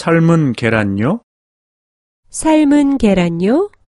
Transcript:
삶은 계란요? 삶은 계란요?